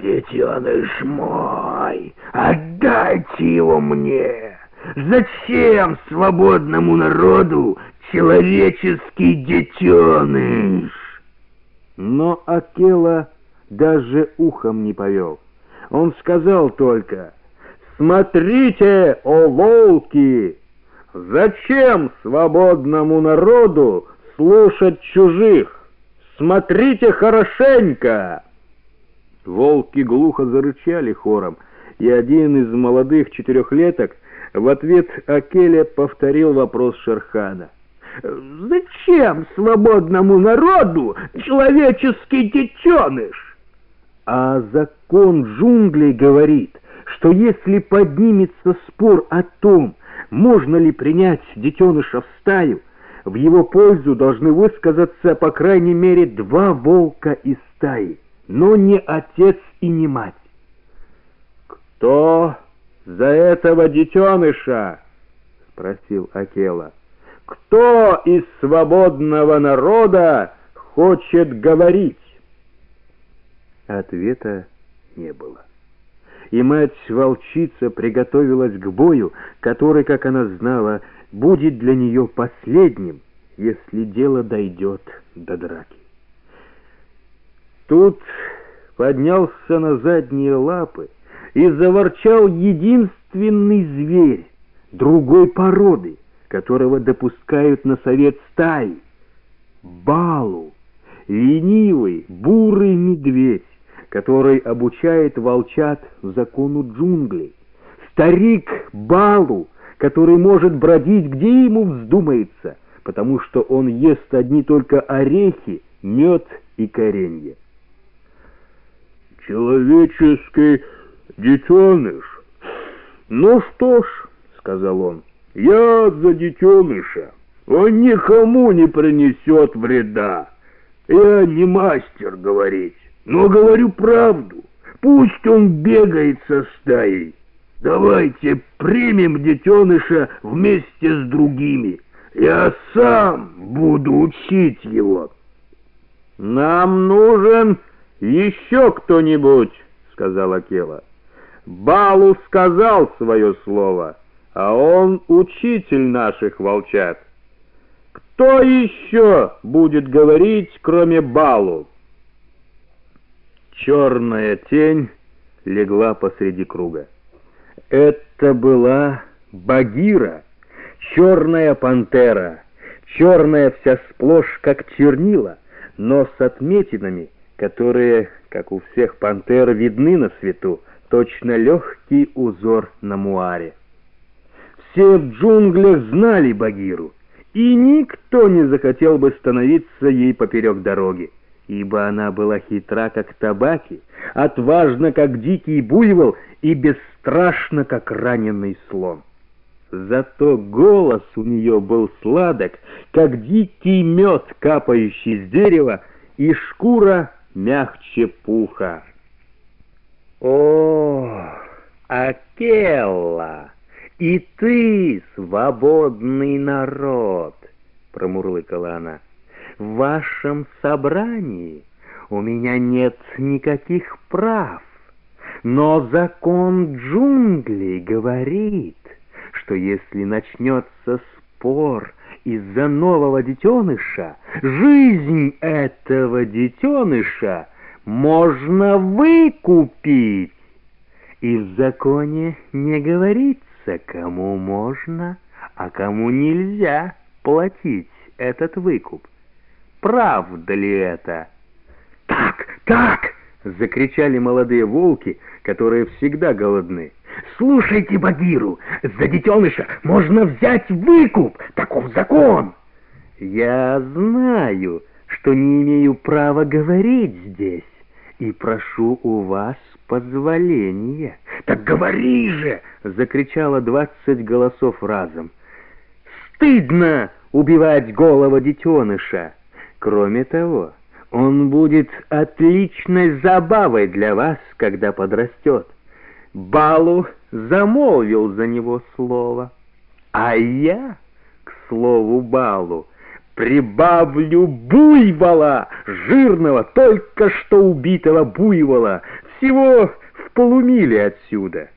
детеныш мой, отдайте его мне! Зачем свободному народу человеческий детеныш?» Но Акела даже ухом не повел. Он сказал только «Смотрите, о волки! Зачем свободному народу слушать чужих? Смотрите хорошенько!» Волки глухо зарычали хором, и один из молодых четырехлеток в ответ Акеле повторил вопрос Шерхана. «Зачем свободному народу человеческий детеныш?» А закон джунглей говорит, что если поднимется спор о том, можно ли принять детеныша в стаю, в его пользу должны высказаться по крайней мере два волка из стаи, но не отец и не мать. «Кто за этого детеныша?» — спросил Акела. «Кто из свободного народа хочет говорить?» Ответа не было. И мать-волчица приготовилась к бою, который, как она знала, будет для нее последним, если дело дойдет до драки. Тут поднялся на задние лапы и заворчал единственный зверь другой породы, которого допускают на совет стаи — Балу, ленивый бурый медведь, который обучает волчат закону джунглей. Старик Балу, который может бродить, где ему вздумается, потому что он ест одни только орехи, мед и коренья. «Человеческий детеныш? Ну что ж», — сказал он, — «я за детеныша. Он никому не принесет вреда. Я не мастер говорить, но говорю правду. Пусть он бегает со стаей». Давайте примем детеныша вместе с другими. Я сам буду учить его. Нам нужен еще кто-нибудь, сказал Акела. Балу сказал свое слово, а он учитель наших волчат. Кто еще будет говорить, кроме Балу? Черная тень легла посреди круга. Это была Багира, черная пантера, черная вся сплошь, как чернила, но с отметинами, которые, как у всех пантер, видны на свету, точно легкий узор на муаре. Все в джунглях знали Багиру, и никто не захотел бы становиться ей поперек дороги ибо она была хитра, как табаки, отважна, как дикий буйвол, и бесстрашна, как раненый слон. Зато голос у нее был сладок, как дикий мед, капающий с дерева, и шкура мягче пуха. «О, Акелла, и ты свободный народ!» — промурлыкала она в вашем собрании у меня нет никаких прав, но закон джунглей говорит, что если начнется спор из-за нового детеныша, жизнь этого детеныша можно выкупить. И в законе не говорится, кому можно, а кому нельзя платить этот выкуп. Правда ли это? «Так, так!» — закричали молодые волки, которые всегда голодны. «Слушайте Багиру! За детеныша можно взять выкуп! Таков закон!» «Я знаю, что не имею права говорить здесь, и прошу у вас позволения». «Так говори же!» — закричало двадцать голосов разом. «Стыдно убивать голову детеныша!» Кроме того, он будет отличной забавой для вас, когда подрастет. Балу замолвил за него слово, а я, к слову Балу, прибавлю буйвола, жирного, только что убитого буйвола, всего в полумиле отсюда.